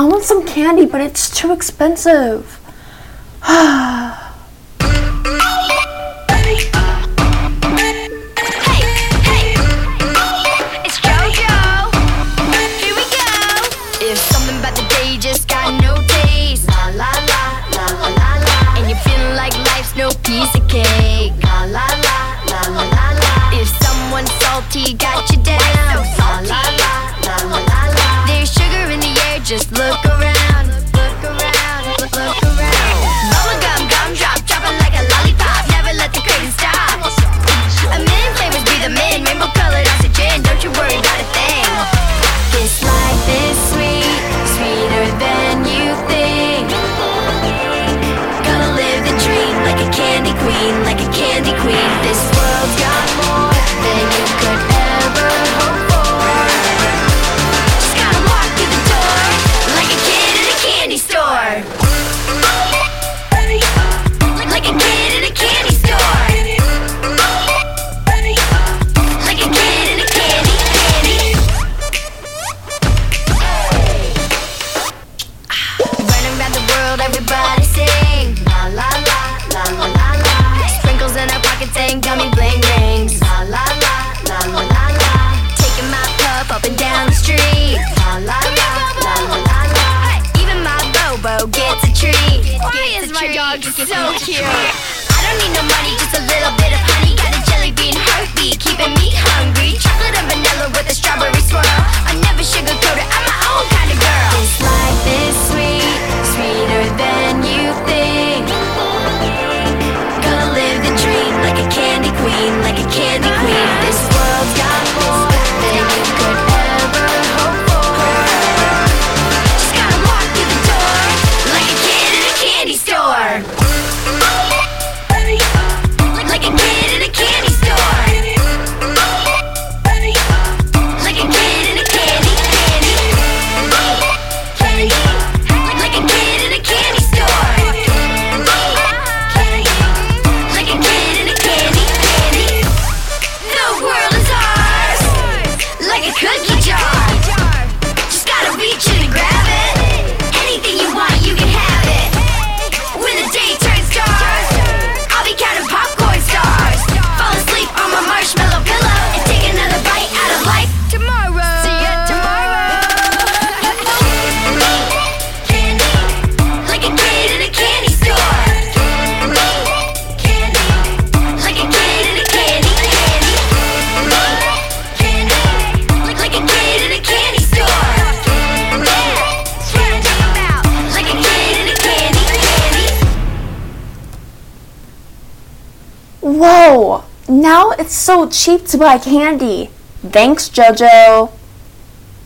I want some candy, but it's too expensive. just look everybody sing. La la la, la la la la. Sprinkles in our pockets and gummy bling rings. La la la, la la la la. Taking my puff up and down the street. La la la, la la la la. Even my Bobo gets a treat. Why is my dog so cute? Whoa! Now it's so cheap to buy candy. Thanks, JoJo.